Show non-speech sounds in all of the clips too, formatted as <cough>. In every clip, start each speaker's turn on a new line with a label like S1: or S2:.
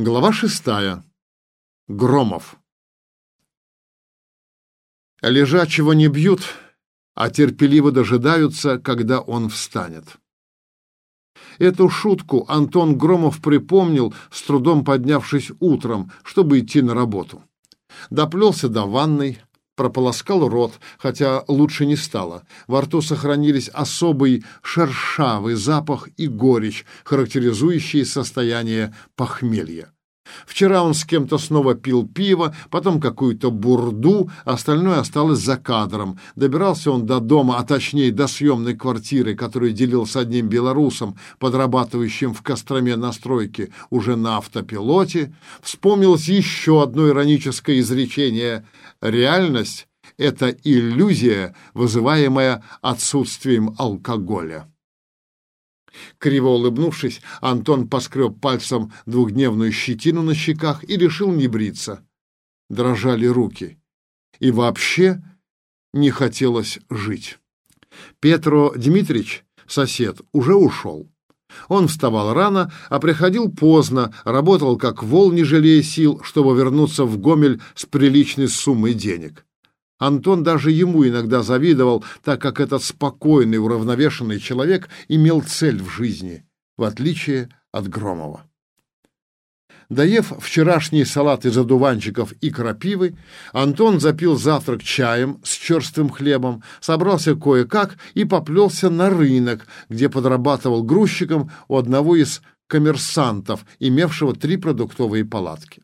S1: Глава шестая. Громов. Лежачего не бьют, а терпеливо дожидаются, когда он встанет. Эту шутку Антон Громов припомнил, с трудом поднявшись утром, чтобы идти на работу. Доплелся до ванной, прополоскал рот, хотя лучше не стало. Во рту сохранились особый шершавый запах и горечь, характеризующие состояние похмелья. Вчера он с кем-то снова пил пиво, потом какую-то бурду, остальное осталось за кадром. Добирался он до дома, а точнее до съемной квартиры, которую делил с одним белорусом, подрабатывающим в Костроме на стройке, уже на автопилоте. Вспомнилось еще одно ироническое изречение «Реальность — это иллюзия, вызываемая отсутствием алкоголя». Криво улыбнувшись, Антон поскреб пальцем двухдневную щетину на щеках и решил не бриться. Дрожали руки. И вообще не хотелось жить. Петро Дмитрич, сосед, уже ушел. Он вставал рано, а приходил поздно, работал как вол, не жалея сил, чтобы вернуться в Гомель с приличной суммой денег. Антон даже ему иногда завидовал, так как этот спокойный, уравновешенный человек имел цель в жизни, в отличие от Громова. Доев вчерашний салат из одуванчиков и крапивы, Антон запил завтрак чаем с черствым хлебом, собрался кое-как и поплелся на рынок, где подрабатывал грузчиком у одного из коммерсантов, имевшего три продуктовые палатки.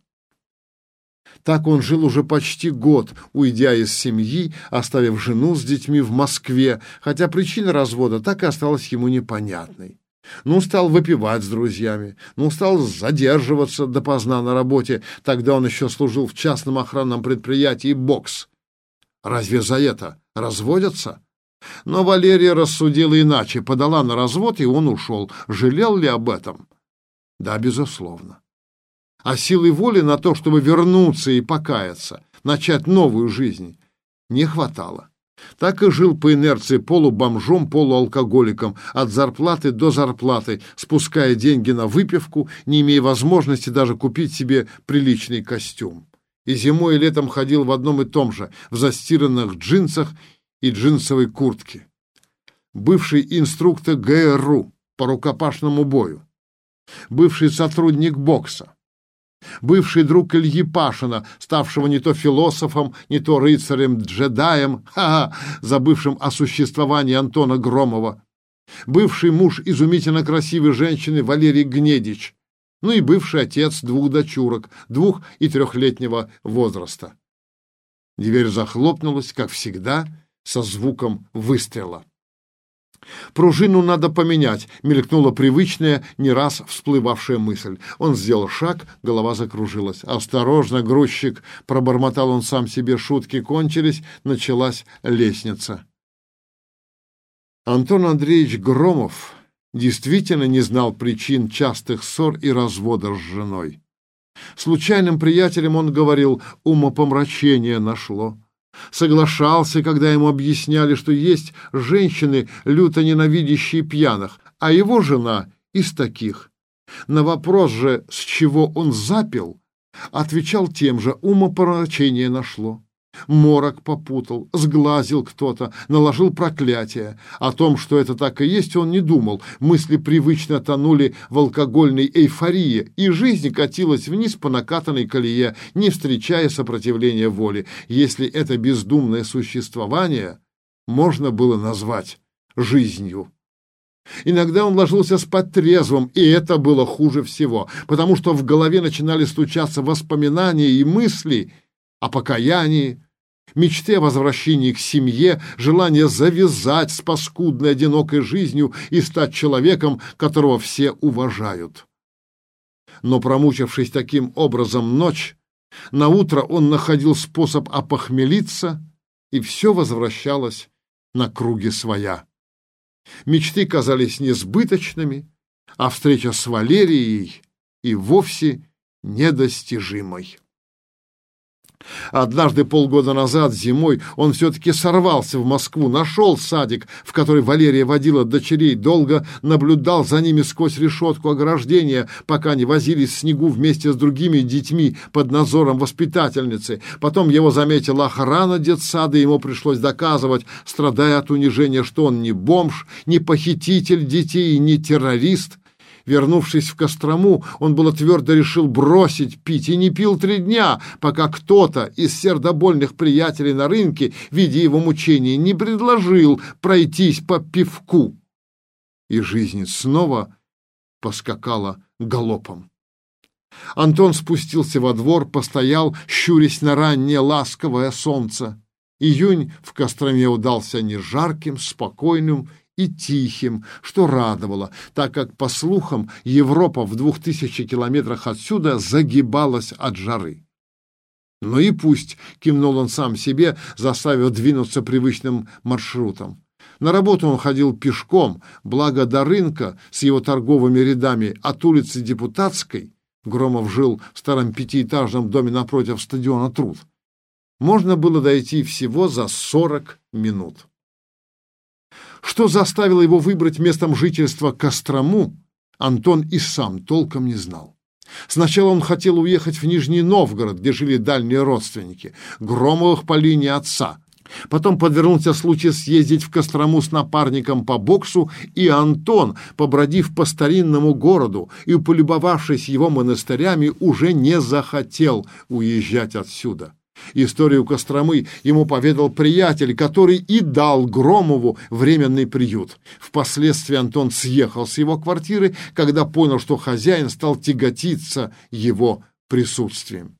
S1: Так он жил уже почти год, уйдя из семьи, оставив жену с детьми в Москве, хотя причина развода так и осталась ему непонятной. Ну, стал выпивать с друзьями, ну, стал задерживаться допоздна на работе, тогда он еще служил в частном охранном предприятии «Бокс». Разве за это разводятся? Но Валерия рассудила иначе, подала на развод, и он ушел. Жалел ли об этом? Да, безусловно а силы воли на то, чтобы вернуться и покаяться, начать новую жизнь, не хватало. Так и жил по инерции полубомжом, полуалкоголиком, от зарплаты до зарплаты, спуская деньги на выпивку, не имея возможности даже купить себе приличный костюм. И зимой и летом ходил в одном и том же, в застиранных джинсах и джинсовой куртке. Бывший инструктор ГРУ по рукопашному бою. Бывший сотрудник бокса бывший друг Ильи Пашина, ставшего не то философом, не то рыцарем-джедаем, <laughs> ха-ха, забывшим о существовании Антона Громова, бывший муж изумительно красивой женщины Валерий Гнедич, ну и бывший отец двух дочурок, двух- и трехлетнего возраста. Дверь захлопнулась, как всегда, со звуком выстрела. «Пружину надо поменять», — мелькнула привычная, не раз всплывавшая мысль. Он сделал шаг, голова закружилась. «Осторожно, грузчик!» — пробормотал он сам себе. Шутки кончились, началась лестница. Антон Андреевич Громов действительно не знал причин частых ссор и разводов с женой. Случайным приятелям он говорил, умопомрачение нашло. Соглашался, когда ему объясняли, что есть женщины, люто ненавидящие пьяных, а его жена из таких. На вопрос же, с чего он запил, отвечал тем же, умопомрачение нашло. Морок попутал, сглазил кто-то, наложил проклятие. О том, что это так и есть, он не думал. Мысли привычно тонули в алкогольной эйфории, и жизнь катилась вниз по накатанной колее, не встречая сопротивления воли. Если это бездумное существование можно было назвать жизнью. Иногда он ложился спать трезвым, и это было хуже всего, потому что в голове начинали стучаться воспоминания и мысли о покаянии, мечте о возвращении к семье, желание завязать с паскудной одинокой жизнью и стать человеком, которого все уважают. Но промучившись таким образом ночь, на утро он находил способ опохмелиться, и все возвращалось на круги своя. Мечты казались несбыточными, а встреча с Валерией и вовсе недостижимой. Однажды полгода назад, зимой, он все-таки сорвался в Москву, нашел садик, в который Валерия водила дочерей, долго наблюдал за ними сквозь решетку ограждения, пока они возились в снегу вместе с другими детьми под надзором воспитательницы. Потом его заметила охрана детсада, ему пришлось доказывать, страдая от унижения, что он не бомж, не похититель детей не террорист, Вернувшись в Кострому, он было твердо решил бросить пить и не пил три дня, пока кто-то из сердобольных приятелей на рынке, видя его мучения, не предложил пройтись по пивку. И жизнь снова поскакала галопом. Антон спустился во двор, постоял, щурясь на раннее ласковое солнце. Июнь в Костроме удался не жарким, спокойным и тихим, что радовало, так как, по слухам, Европа в двух тысячи километрах отсюда загибалась от жары. «Ну и пусть», — кивнул он сам себе, заставив двинуться привычным маршрутом. На работу он ходил пешком, благо до рынка с его торговыми рядами от улицы Депутатской, Громов жил в старом пятиэтажном доме напротив стадиона «Труд», можно было дойти всего за сорок минут. Что заставило его выбрать местом жительства Кострому, Антон и сам толком не знал. Сначала он хотел уехать в Нижний Новгород, где жили дальние родственники, Громовых по линии отца. Потом подвернулся случай съездить в Кострому с напарником по боксу, и Антон, побродив по старинному городу и полюбовавшись его монастырями, уже не захотел уезжать отсюда. Историю Костромы ему поведал приятель, который и дал Громову временный приют. Впоследствии Антон съехал с его квартиры, когда понял, что хозяин стал тяготиться его присутствием.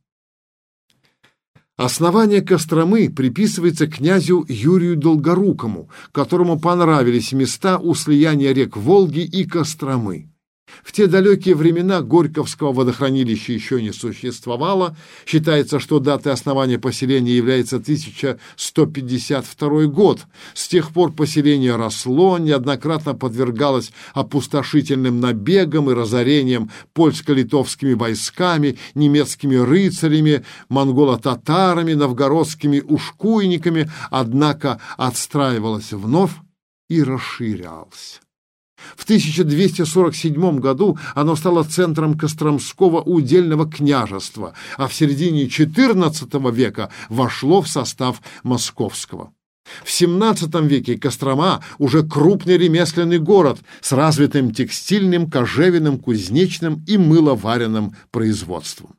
S1: Основание Костромы приписывается князю Юрию Долгорукому, которому понравились места у слияния рек Волги и Костромы. В те далекие времена Горьковского водохранилища еще не существовало. Считается, что датой основания поселения является 1152 год. С тех пор поселение росло, неоднократно подвергалось опустошительным набегам и разорениям польско-литовскими войсками, немецкими рыцарями, монголо-татарами, новгородскими ушкуйниками, однако отстраивалось вновь и расширялось. В 1247 году оно стало центром Костромского удельного княжества, а в середине XIV века вошло в состав Московского. В XVII веке Кострома уже крупный ремесленный город с развитым текстильным, кожевенным, кузнечным и мыловаренным производством.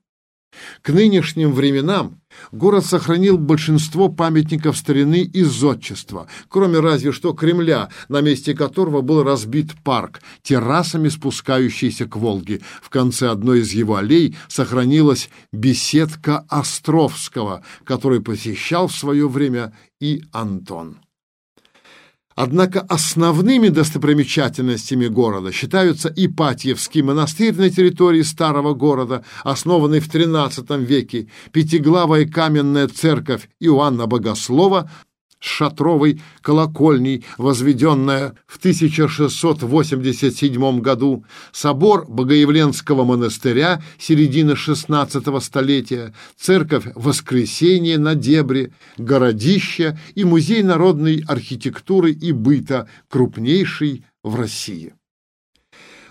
S1: К нынешним временам город сохранил большинство памятников старины и зодчества, кроме разве что Кремля, на месте которого был разбит парк, террасами спускающийся к Волге. В конце одной из его аллей сохранилась беседка Островского, который посещал в свое время и Антон. Однако основными достопримечательностями города считаются Ипатьевский монастырь на территории старого города, основанный в XIII веке, пятиглавая каменная церковь Иоанна Богослова с шатровой колокольней, возведенная в 1687 году, собор Богоявленского монастыря середины XVI столетия, церковь Воскресения на Дебре, городище и музей народной архитектуры и быта, крупнейший в России.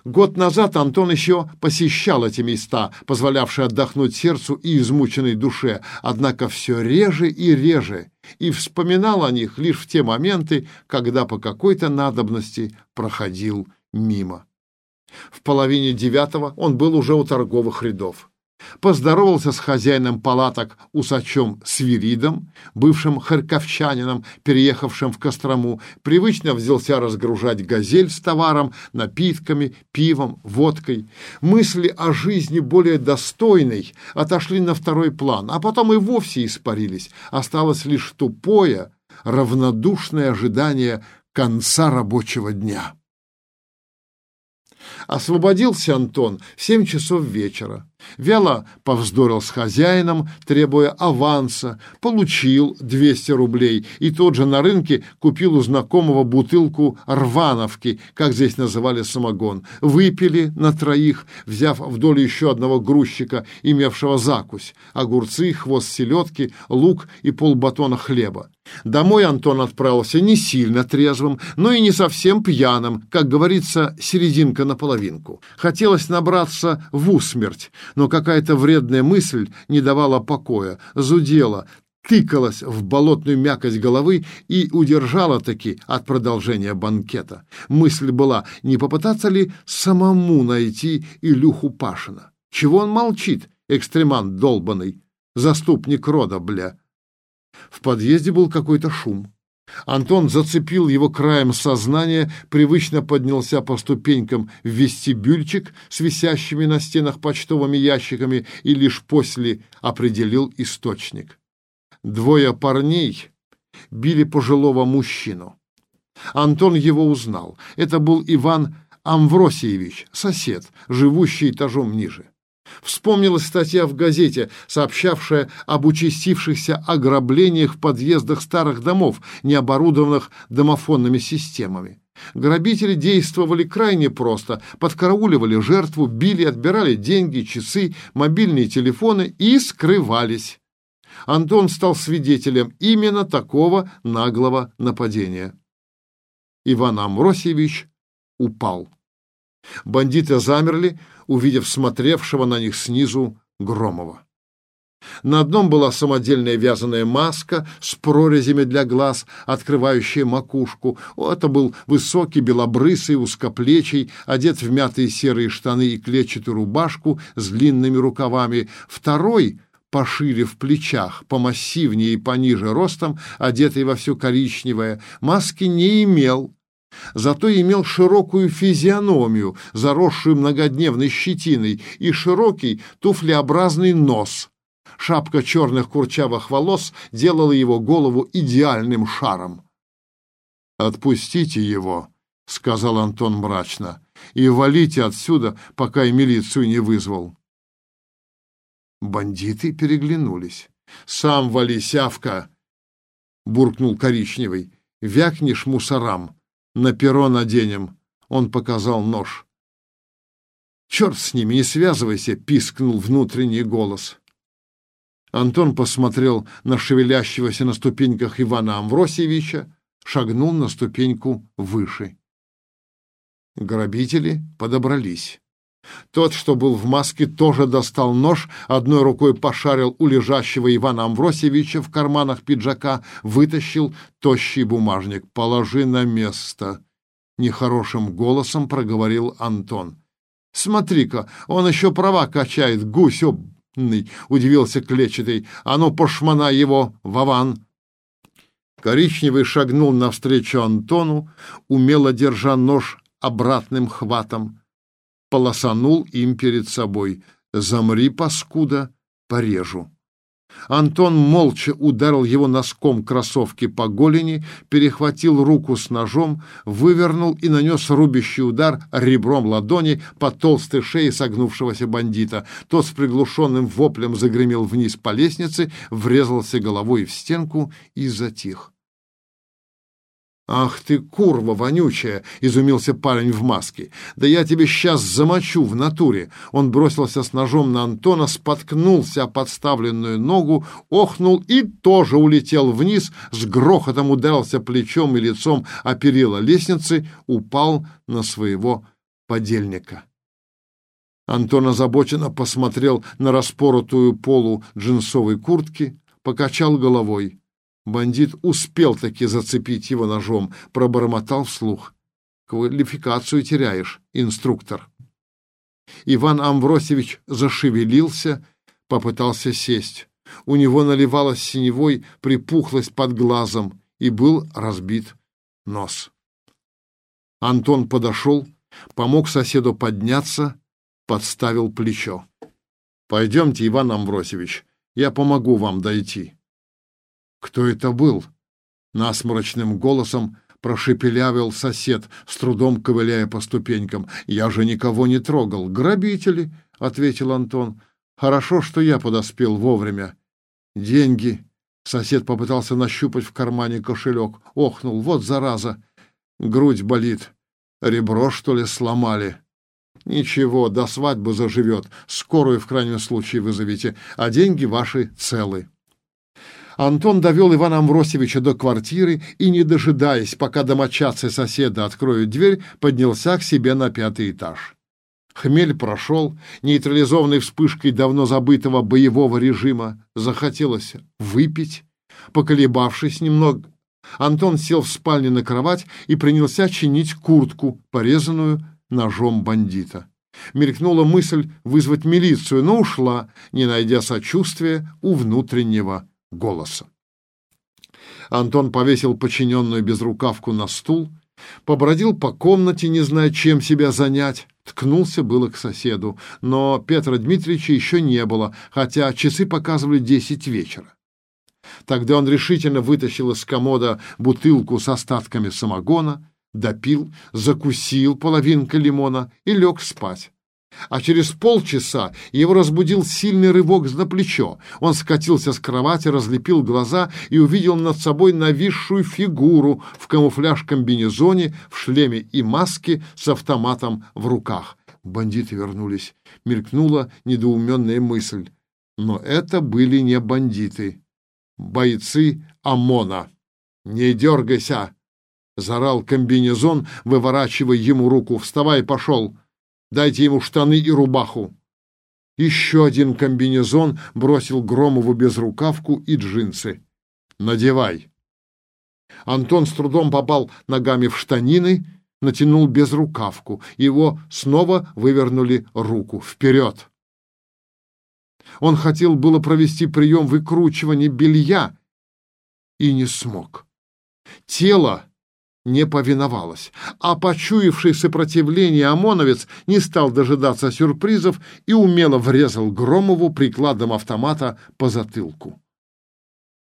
S1: Год назад Антон еще посещал эти места, позволявшие отдохнуть сердцу и измученной душе, однако все реже и реже, и вспоминал о них лишь в те моменты, когда по какой-то надобности проходил мимо. В половине девятого он был уже у торговых рядов поздоровался с хозяином палаток усачом Свиридом, бывшим харьковчанином, переехавшим в Кострому, привычно взялся разгружать газель с товаром, напитками, пивом, водкой. Мысли о жизни более достойной отошли на второй план, а потом и вовсе испарились. Осталось лишь тупое, равнодушное ожидание конца рабочего дня. Освободился Антон в семь часов вечера. Вяло повздорил с хозяином, требуя аванса, получил 200 рублей и тот же на рынке купил у знакомого бутылку рвановки, как здесь называли самогон. Выпили на троих, взяв вдоль еще одного грузчика, имевшего закусь, огурцы, хвост селедки, лук и полбатона хлеба. Домой Антон отправился не сильно трезвым, но и не совсем пьяным, как говорится, серединка на половинку. Хотелось набраться в усмерть, но какая-то вредная мысль не давала покоя, зудела, тыкалась в болотную мякость головы и удержала таки от продолжения банкета. Мысль была, не попытаться ли самому найти Илюху Пашина. Чего он молчит, экстремант долбанный, заступник рода, бля. В подъезде был какой-то шум. Антон зацепил его краем сознания, привычно поднялся по ступенькам в вестибюльчик с висящими на стенах почтовыми ящиками и лишь после определил источник. Двое парней били пожилого мужчину. Антон его узнал. Это был Иван Амвросиевич, сосед, живущий этажом ниже. Вспомнилась статья в газете, сообщавшая об участившихся ограблениях в подъездах старых домов, не оборудованных домофонными системами. Грабители действовали крайне просто, подкарауливали жертву, били, отбирали деньги, часы, мобильные телефоны и скрывались. Антон стал свидетелем именно такого наглого нападения. Иван Амросьевич упал. Бандиты замерли, увидев смотревшего на них снизу Громова. На одном была самодельная вязаная маска с прорезями для глаз, открывающая макушку. Это был высокий, белобрысый, узкоплечий, одет в мятые серые штаны и клетчатую рубашку с длинными рукавами. Второй, пошире в плечах, помассивнее и пониже ростом, одетый во все коричневое, маски не имел, Зато имел широкую физиономию, заросшую многодневной щетиной, и широкий туфлеобразный нос. Шапка черных курчавых волос делала его голову идеальным шаром. «Отпустите его», — сказал Антон мрачно, — «и валите отсюда, пока и милицию не вызвал». Бандиты переглянулись. «Сам вали, сявка!» — буркнул коричневый. «Вякнешь мусорам, на перо наденем. Он показал нож. «Черт с ними, не связывайся!» — пискнул внутренний голос. Антон посмотрел на шевелящегося на ступеньках Ивана Амвросьевича, шагнул на ступеньку выше. Грабители подобрались. Тот, что был в маске, тоже достал нож, одной рукой пошарил у лежащего Ивана Амвросевича в карманах пиджака, вытащил тощий бумажник. «Положи на место», — нехорошим голосом проговорил Антон. «Смотри-ка, он еще права качает, гусь обный!» — удивился клетчатый. «А ну, пошмана его, Вован!» Коричневый шагнул навстречу Антону, умело держа нож обратным хватом полосанул им перед собой. «Замри, паскуда, порежу». Антон молча ударил его носком кроссовки по голени, перехватил руку с ножом, вывернул и нанес рубящий удар ребром ладони по толстой шее согнувшегося бандита. Тот с приглушенным воплем загремел вниз по лестнице, врезался головой в стенку и затих. «Ах ты, курва вонючая!» — изумился парень в маске. «Да я тебе сейчас замочу в натуре!» Он бросился с ножом на Антона, споткнулся о подставленную ногу, охнул и тоже улетел вниз, с грохотом ударился плечом и лицом о перила лестницы, упал на своего подельника. Антон озабоченно посмотрел на распоротую полу джинсовой куртки, покачал головой. Бандит успел таки зацепить его ножом, пробормотал вслух. Квалификацию теряешь, инструктор. Иван Амвросевич зашевелился, попытался сесть. У него наливалась синевой припухлость под глазом и был разбит нос. Антон подошел, помог соседу подняться, подставил плечо. «Пойдемте, Иван Амвросевич, я помогу вам дойти». «Кто это был?» — насморочным голосом прошепелявил сосед, с трудом ковыляя по ступенькам. «Я же никого не трогал. Грабители!» — ответил Антон. «Хорошо, что я подоспел вовремя. Деньги!» Сосед попытался нащупать в кармане кошелек. Охнул. «Вот зараза! Грудь болит. Ребро, что ли, сломали?» «Ничего, до свадьбы заживет. Скорую, в крайнем случае, вызовите. А деньги ваши целы». Антон довел Ивана Амвросевича до квартиры и, не дожидаясь, пока домочадцы соседа откроют дверь, поднялся к себе на пятый этаж. Хмель прошел, нейтрализованный вспышкой давно забытого боевого режима. Захотелось выпить. Поколебавшись немного, Антон сел в спальне на кровать и принялся чинить куртку, порезанную ножом бандита. Мелькнула мысль вызвать милицию, но ушла, не найдя сочувствия у внутреннего голоса. Антон повесил подчиненную безрукавку на стул, побродил по комнате, не зная, чем себя занять, ткнулся было к соседу, но Петра Дмитриевича еще не было, хотя часы показывали десять вечера. Тогда он решительно вытащил из комода бутылку с остатками самогона, допил, закусил половинкой лимона и лег спать а через полчаса его разбудил сильный рывок за плечо. Он скатился с кровати, разлепил глаза и увидел над собой нависшую фигуру в камуфляж-комбинезоне, в шлеме и маске с автоматом в руках. Бандиты вернулись. Мелькнула недоуменная мысль. Но это были не бандиты. Бойцы ОМОНа. «Не дергайся!» — зарал комбинезон, выворачивая ему руку. «Вставай, пошел!» Дайте ему штаны и рубаху. Еще один комбинезон бросил Громову безрукавку и джинсы. «Надевай». Антон с трудом попал ногами в штанины, натянул безрукавку. Его снова вывернули руку. «Вперед!» Он хотел было провести прием выкручивания белья и не смог. Тело не повиновалась, а почуявший сопротивление ОМОНовец не стал дожидаться сюрпризов и умело врезал Громову прикладом автомата по затылку.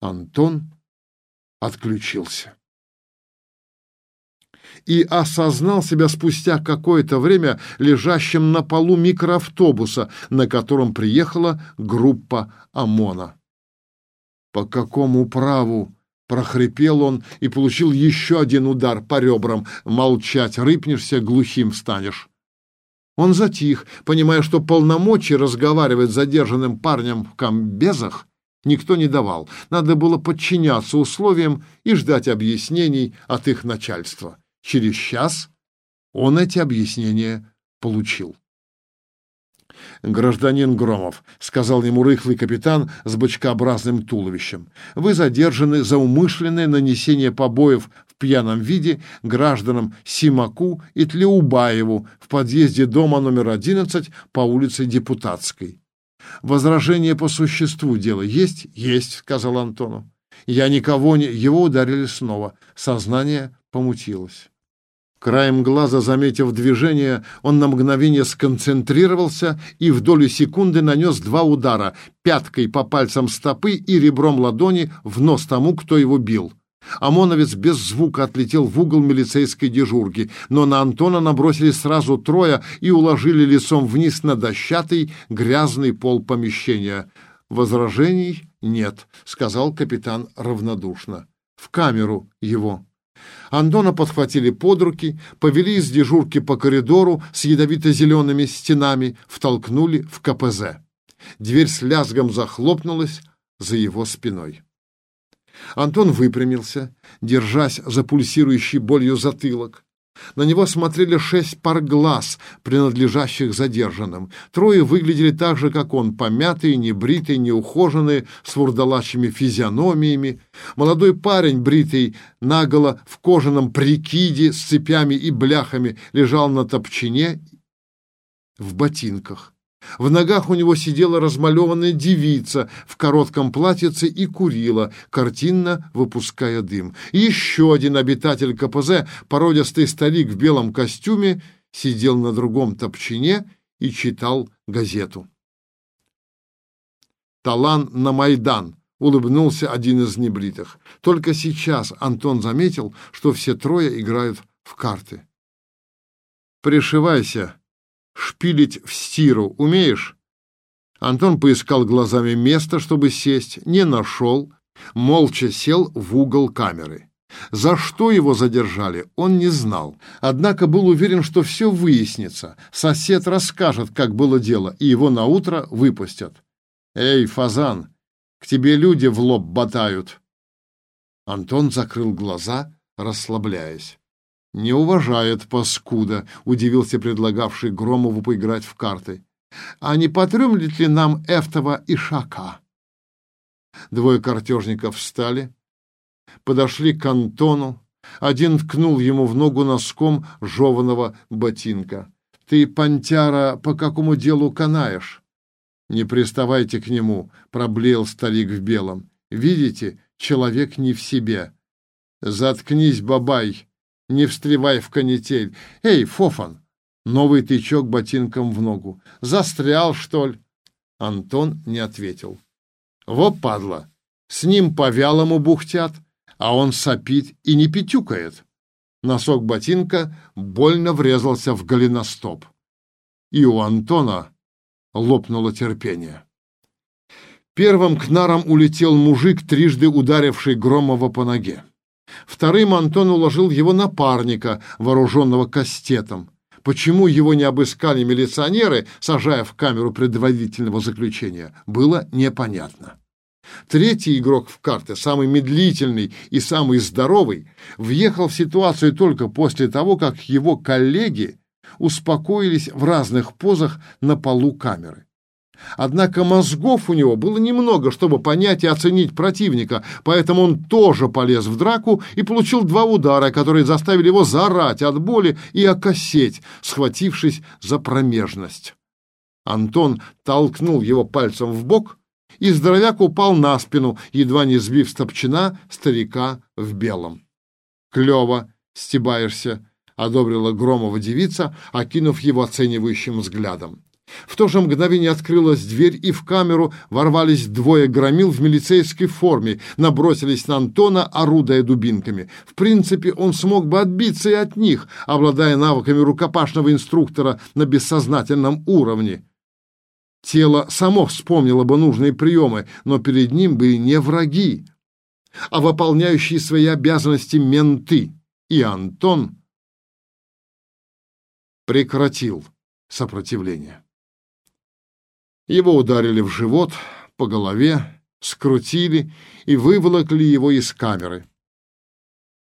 S1: Антон отключился. И осознал себя спустя какое-то время лежащим на полу микроавтобуса, на котором приехала группа ОМОНа. По какому праву Прохрипел он и получил еще один удар по ребрам. Молчать, рыпнешься, глухим станешь. Он затих, понимая, что полномочий разговаривать с задержанным парнем в комбезах никто не давал. Надо было подчиняться условиям и ждать объяснений от их начальства. Через час он эти объяснения получил. «Гражданин Громов», — сказал ему рыхлый капитан с бочкообразным туловищем, «вы задержаны за умышленное нанесение побоев в пьяном виде гражданам Симаку и Тлеубаеву в подъезде дома номер 11 по улице Депутатской». «Возражение по существу дела есть?» «Есть», — сказал Антону. «Я никого не...» Его ударили снова. Сознание помутилось. Краем глаза, заметив движение, он на мгновение сконцентрировался и в долю секунды нанес два удара — пяткой по пальцам стопы и ребром ладони в нос тому, кто его бил. ОМОНовец без звука отлетел в угол милицейской дежурки, но на Антона набросились сразу трое и уложили лицом вниз на дощатый грязный пол помещения. «Возражений нет», — сказал капитан равнодушно. «В камеру его». Антона подхватили под руки, повели из дежурки по коридору с ядовито-зелеными стенами, втолкнули в КПЗ. Дверь с лязгом захлопнулась за его спиной. Антон выпрямился, держась за пульсирующий болью затылок. На него смотрели шесть пар глаз, принадлежащих задержанным. Трое выглядели так же, как он, помятые, небритые, неухоженные, с вурдалачьими физиономиями. Молодой парень, бритый наголо, в кожаном прикиде с цепями и бляхами, лежал на топчине в ботинках. В ногах у него сидела размалеванная девица в коротком платьице и курила, картинно выпуская дым. Еще один обитатель КПЗ, породистый старик в белом костюме, сидел на другом топчине и читал газету. «Талан на Майдан», улыбнулся один из небритых. Только сейчас Антон заметил, что все трое играют в карты. «Пришивайся. Шпилить в стиру умеешь?» Антон поискал глазами место, чтобы сесть, не нашел, молча сел в угол камеры. За что его задержали, он не знал, однако был уверен, что все выяснится. Сосед расскажет, как было дело, и его наутро выпустят. «Эй, фазан, к тебе люди в лоб ботают!» Антон закрыл глаза, расслабляясь. «Не уважает паскуда», — удивился предлагавший Громову поиграть в карты. «А не потрюмлет ли нам Эфтова и Шака?» Двое картежников встали, подошли к Антону. Один ткнул ему в ногу носком жеваного ботинка. «Ты, пантяра, по какому делу канаешь?» «Не приставайте к нему», — проблеял старик в белом. «Видите, человек не в себе». «Заткнись, бабай, не встревай в канитель. Эй, Фофан!» Новый тычок ботинком в ногу. «Застрял, что ли?» Антон не ответил. «Во, падла! С ним по-вялому бухтят, а он сопит и не пятюкает. Носок ботинка больно врезался в голеностоп. И у Антона лопнуло терпение. Первым к нарам улетел мужик, трижды ударивший Громова по ноге. Вторым Антон уложил его напарника, вооруженного кастетом. Почему его не обыскали милиционеры, сажая в камеру предварительного заключения, было непонятно. Третий игрок в карты, самый медлительный и самый здоровый, въехал в ситуацию только после того, как его коллеги успокоились в разных позах на полу камеры. Однако мозгов у него было немного, чтобы понять и оценить противника, поэтому он тоже полез в драку и получил два удара, которые заставили его заорать от боли и окосеть, схватившись за промежность. Антон толкнул его пальцем в бок, и здоровяк упал на спину, едва не сбив стопчина старика в белом. «Клево, стебаешься», — одобрила Громова девица, окинув его оценивающим взглядом. В то же мгновение открылась дверь, и в камеру ворвались двое громил в милицейской форме, набросились на Антона, орудая дубинками. В принципе, он смог бы отбиться и от них, обладая навыками рукопашного инструктора на бессознательном уровне. Тело само вспомнило бы нужные приемы, но перед ним были не враги, а выполняющие свои обязанности менты. И Антон прекратил сопротивление. Его ударили в живот, по голове, скрутили и выволокли его из камеры.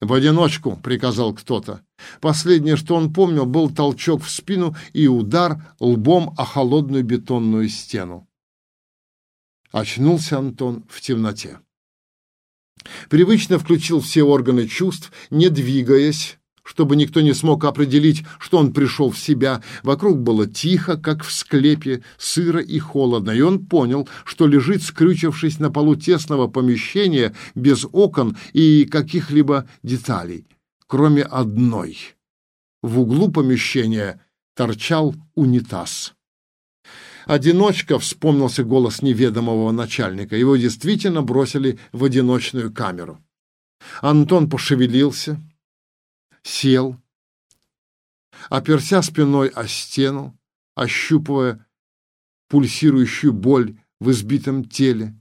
S1: «В одиночку», — приказал кто-то. Последнее, что он помнил, был толчок в спину и удар лбом о холодную бетонную стену. Очнулся Антон в темноте. Привычно включил все органы чувств, не двигаясь, чтобы никто не смог определить, что он пришел в себя. Вокруг было тихо, как в склепе, сыро и холодно, и он понял, что лежит, скрючившись на полу тесного помещения, без окон и каких-либо деталей, кроме одной. В углу помещения торчал унитаз. «Одиночка», — вспомнился голос неведомого начальника. Его действительно бросили в одиночную камеру. Антон пошевелился, сел, оперся спиной о стену, ощупывая пульсирующую боль в избитом теле.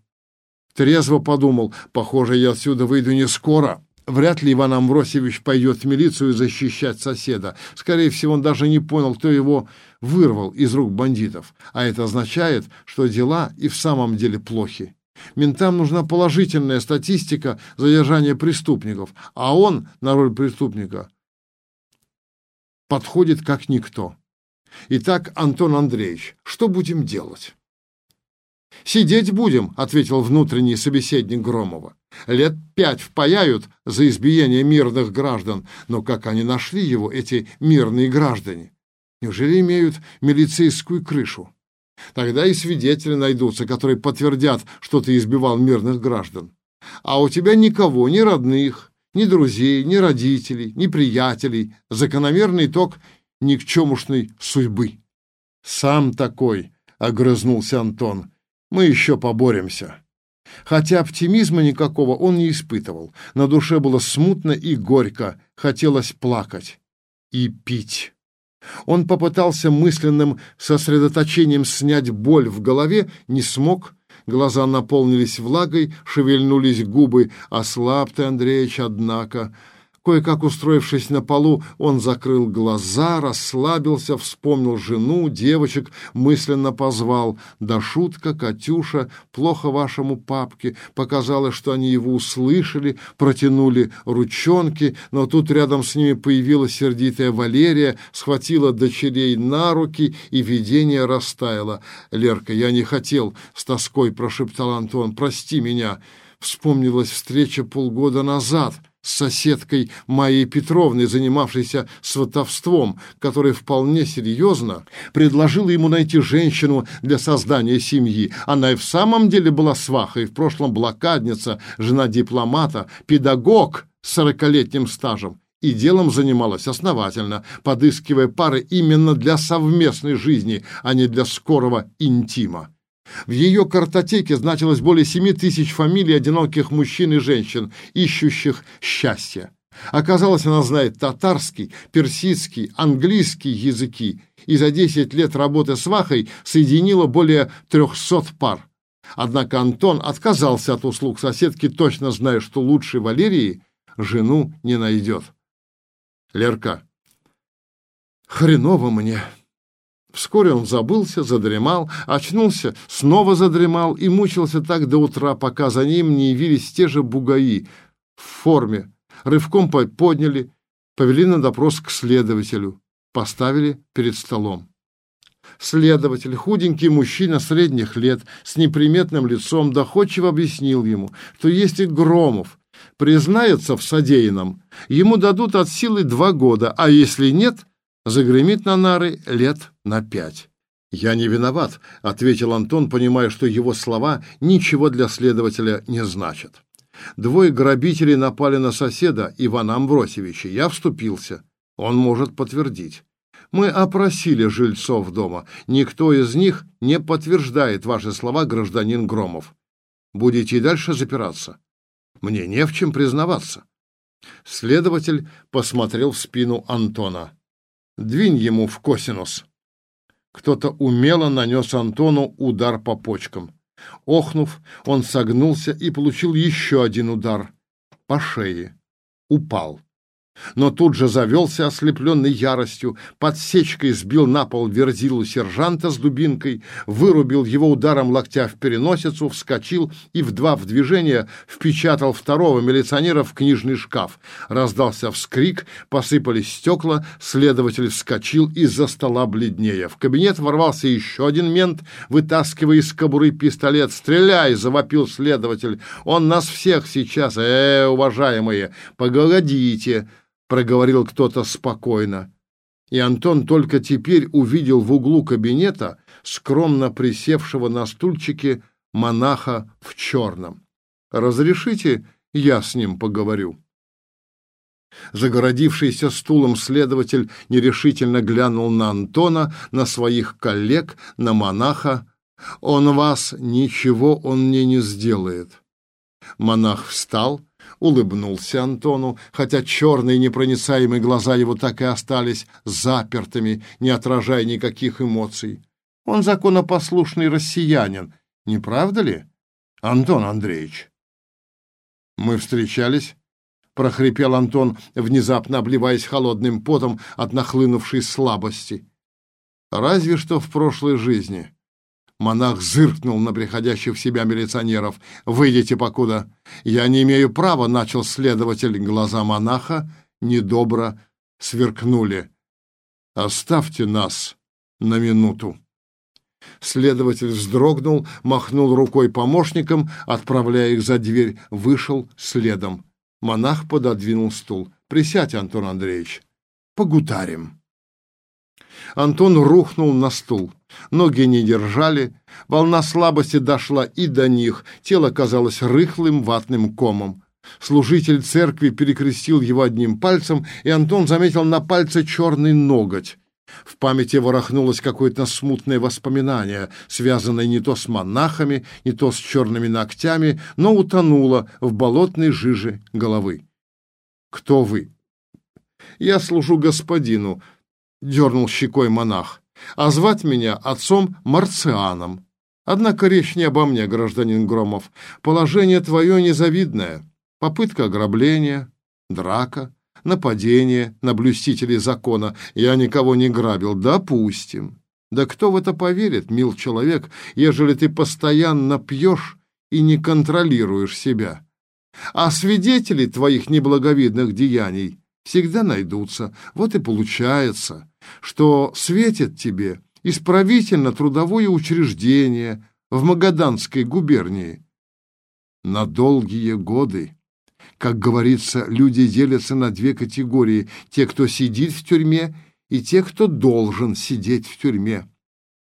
S1: Трезво подумал, похоже, я отсюда выйду не скоро. Вряд ли Иван Амвросевич пойдет в милицию защищать соседа. Скорее всего, он даже не понял, кто его вырвал из рук бандитов. А это означает, что дела и в самом деле плохи. Ментам нужна положительная статистика задержания преступников, а он на роль преступника подходит как никто. Итак, Антон Андреевич, что будем делать? «Сидеть будем», — ответил внутренний собеседник Громова. «Лет пять впаяют за избиение мирных граждан. Но как они нашли его, эти мирные граждане? Неужели имеют милицейскую крышу? Тогда и свидетели найдутся, которые подтвердят, что ты избивал мирных граждан. А у тебя никого, ни родных, ни друзей, ни родителей, ни приятелей. Закономерный итог никчемушной судьбы. «Сам такой», — огрызнулся Антон. «Мы еще поборемся». Хотя оптимизма никакого он не испытывал. На душе было смутно и горько, хотелось плакать и пить. Он попытался мысленным сосредоточением снять боль в голове, не смог. Глаза наполнились влагой, шевельнулись губы. «Ослаб ты, Андреич, однако!» Кое-как устроившись на полу, он закрыл глаза, расслабился, вспомнил жену, девочек, мысленно позвал. «Да шутка, Катюша, плохо вашему папке». Показалось, что они его услышали, протянули ручонки, но тут рядом с ними появилась сердитая Валерия, схватила дочерей на руки, и видение растаяло. «Лерка, я не хотел», — с тоской прошептал Антон, — «прости меня». Вспомнилась встреча полгода назад — с соседкой Майей Петровной, занимавшейся сватовством, которая вполне серьезно предложила ему найти женщину для создания семьи. Она и в самом деле была свахой, в прошлом блокадница, жена дипломата, педагог с сорокалетним стажем и делом занималась основательно, подыскивая пары именно для совместной жизни, а не для скорого интима. В ее картотеке значилось более семи тысяч фамилий одиноких мужчин и женщин, ищущих счастья. Оказалось, она знает татарский, персидский, английский языки и за 10 лет работы с Вахой соединила более 300 пар. Однако Антон отказался от услуг соседки, точно зная, что лучше Валерии жену не найдет. Лерка, хреново мне. Вскоре он забылся, задремал, очнулся, снова задремал и мучился так до утра, пока за ним не явились те же бугаи в форме. Рывком подняли, повели на допрос к следователю, поставили перед столом. Следователь, худенький мужчина средних лет, с неприметным лицом, доходчиво объяснил ему, что если Громов признается в содеянном, ему дадут от силы два года, а если нет — загремит на нары лет на пять. «Я не виноват», — ответил Антон, понимая, что его слова ничего для следователя не значат. «Двое грабителей напали на соседа Ивана Амвросевича. Я вступился. Он может подтвердить. Мы опросили жильцов дома. Никто из них не подтверждает ваши слова, гражданин Громов. Будете и дальше запираться? Мне не в чем признаваться». Следователь посмотрел в спину Антона. Двинь ему в косинус. Кто-то умело нанес Антону удар по почкам. Охнув, он согнулся и получил еще один удар по шее. Упал но тут же завелся, ослепленный яростью, подсечкой сбил на пол верзилу сержанта с дубинкой, вырубил его ударом локтя в переносицу, вскочил и в два в движения впечатал второго милиционера в книжный шкаф. Раздался вскрик, посыпались стекла, следователь вскочил из-за стола бледнее. В кабинет ворвался еще один мент, вытаскивая из кобуры пистолет. «Стреляй!» — завопил следователь. «Он нас всех сейчас...» «Э, уважаемые, погодите!» Проговорил кто-то спокойно. И Антон только теперь увидел в углу кабинета скромно присевшего на стульчике монаха в черном. «Разрешите, я с ним поговорю?» Загородившийся стулом следователь нерешительно глянул на Антона, на своих коллег, на монаха. «Он вас, ничего он мне не сделает». Монах встал, улыбнулся Антону, хотя черные непроницаемые глаза его так и остались запертыми, не отражая никаких эмоций. Он законопослушный россиянин, не правда ли, Антон Андреевич? Мы встречались, прохрипел Антон, внезапно обливаясь холодным потом от нахлынувшей слабости. Разве что в прошлой жизни. Монах зыркнул на приходящих в себя милиционеров. «Выйдите покуда!» «Я не имею права», — начал следователь. Глаза монаха недобро сверкнули. «Оставьте нас на минуту». Следователь вздрогнул, махнул рукой помощникам, отправляя их за дверь, вышел следом. Монах пододвинул стул. «Присядь, Антон Андреевич, погутарим». Антон рухнул на стул. Ноги не держали, волна слабости дошла и до них, тело казалось рыхлым ватным комом. Служитель церкви перекрестил его одним пальцем, и Антон заметил на пальце черный ноготь. В памяти ворохнулось какое-то смутное воспоминание, связанное не то с монахами, не то с черными ногтями, но утонуло в болотной жиже головы. «Кто вы?» «Я служу господину», — дернул щекой монах, «а звать меня отцом Марцианом. Однако речь не обо мне, гражданин Громов. Положение твое незавидное. Попытка ограбления, драка, нападение на блюстителей закона. Я никого не грабил. Допустим. Да кто в это поверит, мил человек, ежели ты постоянно пьешь и не контролируешь себя? А свидетели твоих неблаговидных деяний всегда найдутся. Вот и получается, что светит тебе исправительно-трудовое учреждение в Магаданской губернии. На долгие годы как говорится, люди делятся на две категории: те, кто сидит в тюрьме, и те, кто должен сидеть в тюрьме.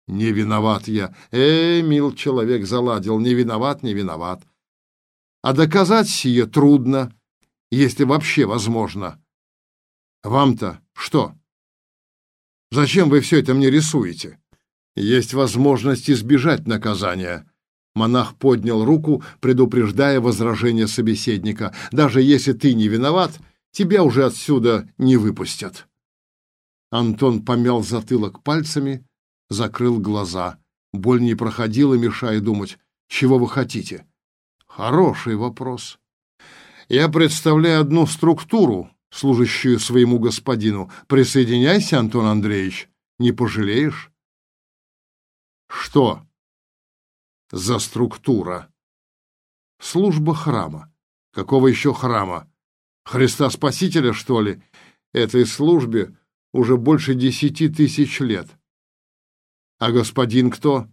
S1: Не виноват я. Эй, мил человек, заладил, не виноват, не виноват. А доказать сие трудно, если вообще возможно. Вам-то что? Зачем вы все это мне рисуете? Есть возможность избежать наказания. Монах поднял руку, предупреждая возражение собеседника. «Даже если ты не виноват, тебя уже отсюда не выпустят». Антон помял затылок пальцами, закрыл глаза. Боль не проходила, мешая думать. «Чего вы хотите?» «Хороший вопрос. Я представляю одну структуру, служащую своему господину. Присоединяйся, Антон Андреевич, не пожалеешь». «Что?» за структура? Служба храма. Какого еще храма? Христа Спасителя, что ли? Этой службе уже больше десяти тысяч лет. А господин кто?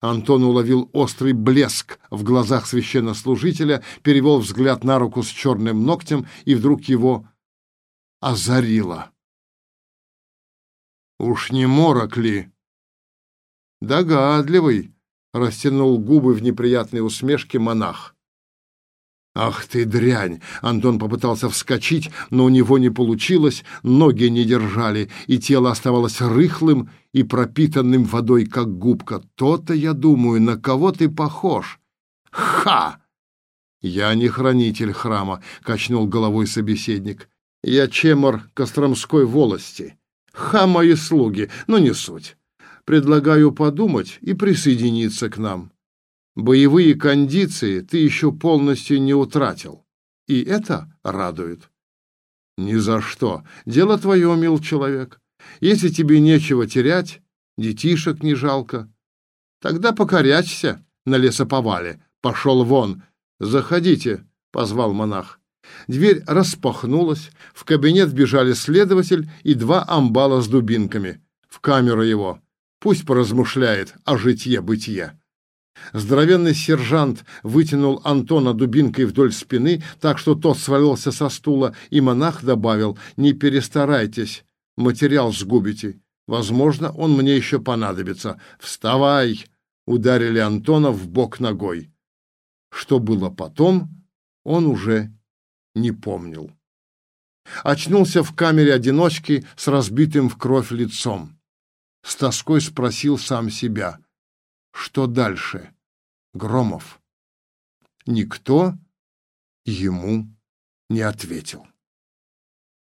S1: Антон уловил острый блеск в глазах священнослужителя, перевел взгляд на руку с черным ногтем и вдруг его озарило. Уж не морок ли? Догадливый, растянул губы в неприятной усмешке монах. «Ах ты дрянь!» Антон попытался вскочить, но у него не получилось, ноги не держали, и тело оставалось рыхлым и пропитанным водой, как губка. «То-то, я думаю, на кого ты похож?» «Ха!» «Я не хранитель храма», — качнул головой собеседник. «Я чемор Костромской волости. Ха мои слуги, но не суть предлагаю подумать и присоединиться к нам. Боевые кондиции ты еще полностью не утратил, и это радует. Ни за что. Дело твое, мил человек. Если тебе нечего терять, детишек не жалко, тогда покорячься на лесоповале. Пошел вон. Заходите, позвал монах. Дверь распахнулась, в кабинет бежали следователь и два амбала с дубинками. В камеру его. Пусть поразмышляет о житье-бытие. Здоровенный сержант вытянул Антона дубинкой вдоль спины, так что тот свалился со стула, и монах добавил, «Не перестарайтесь, материал сгубите. Возможно, он мне еще понадобится. Вставай!» — ударили Антона в бок ногой. Что было потом, он уже не помнил. Очнулся в камере одиночки с разбитым в кровь лицом с тоской спросил сам себя, что дальше? Громов. Никто ему не ответил.